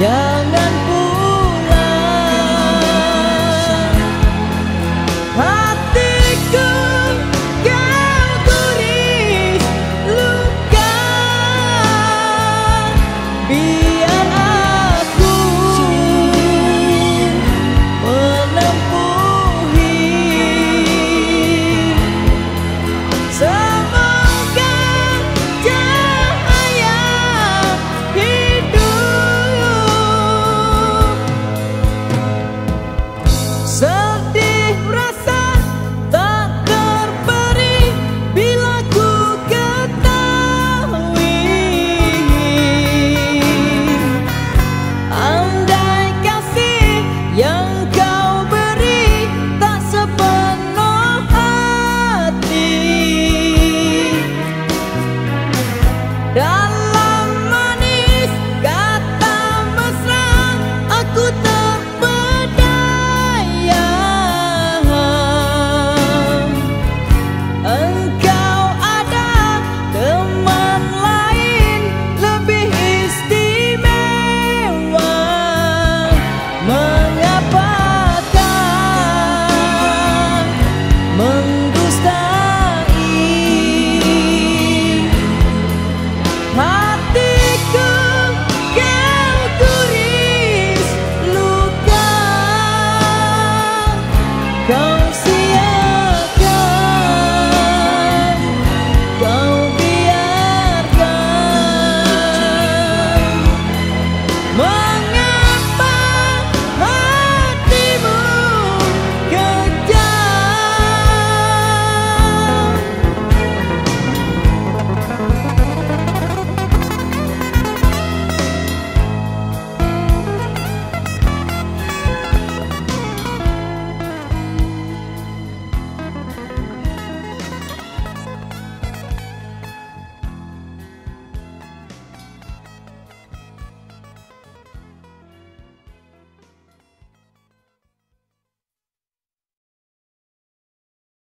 Yeah.